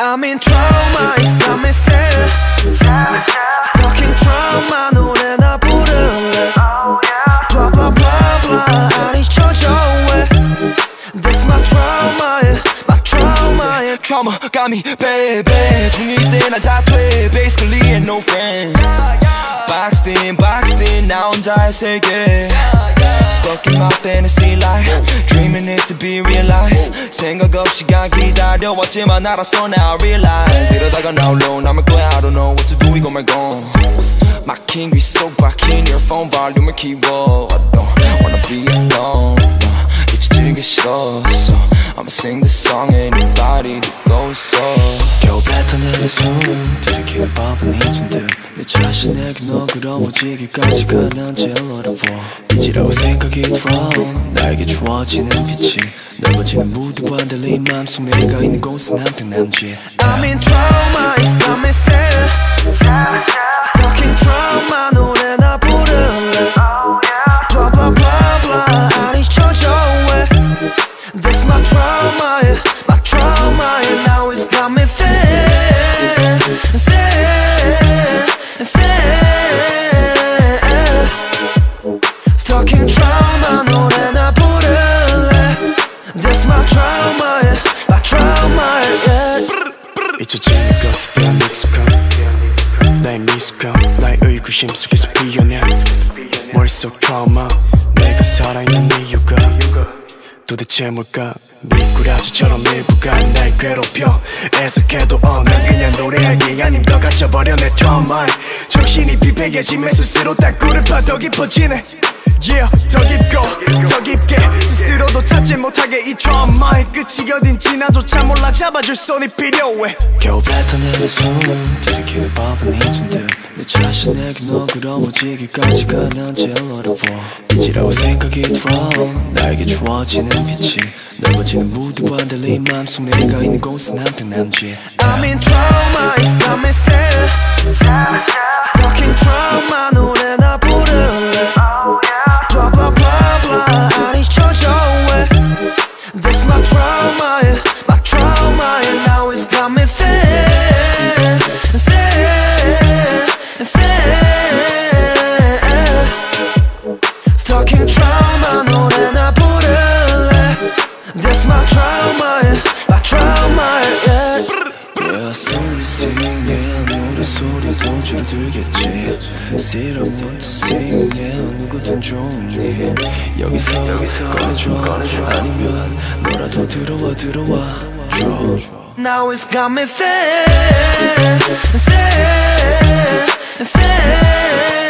I'm in trauma, it's got me sad Stuck trauma, 노래나 부를래 Blah blah blah blah, 아니 쳐져 왜 This my trauma, yeah, my trauma, yeah Trauma got me, baby 중2 때난 자퇴 Basically ain't no friend Boxed in, boxed in, 나 혼자의 세계 Stuck in my fantasy life Dreaming it to be real life 생각 없이 간 기다려왔지만 알았어 now I realize 이러다가 나 홀로 남을 거야 I don't know what to do 이거 말고 막힌 귀속 박힌 earphone 볼륨을 키워 I don't wanna be alone 잊혀지기 싫어 So I'ma sing this song anybody 듣고 있어 겨우 뱉어내는 숨 들이키는 법은 잊은 듯내 자신에게 너그러워지기까지가 난 제일 어려워 이지라고 생각이 들어. 나에게 주어지는 빛이 넓어지는 무드와 달리 맘속 내가 있는 곳은 항상 남지. I'm in trauma, it's got me trauma, my trauma now it's got me sad Sad, sad Stuck in trauma, 노래나 부를래 This my trauma, my trauma, 잊혀지는 것에 대한 익숙함 나의 미숙함 나의 의구심 속에서 피어낸 머릿속 트라우마 내가 살아있는 이유가 도대체 뭘까 미꾸라지처럼 일부가 날 괴롭혀 애석해도 어난 그냥 노래하기 아님 더 갇혀버려 내 트라우마에 정신이 비폐해지면 스스로 땅굴을 파더 깊어지네 Yeah, 더 깊고 더 깊게. 스스로도 찾지 못하게 이 트라우마의 끝이 어딘지 나조차 몰라 잡아줄 손이 필요해. 겨우 뱉어내는 숨 들이키는 법은 잊은 듯내 자신에게 너그러워지기까지가 난 제일 어려워 이지라고 생각이 들어. 나에게 주어지는 빛이 넓어지는 무드와 달리 맘속 내가 있는 곳은 항상 남지. I'm in trauma, it's me sad Stuck sing it 노래 소리도 줄어들겠지 Sit up, want to sing it 누구든 좋으니 여기서 꺼내줘 아니면 너라도 들어와 들어와 줘 Now it's got me say say say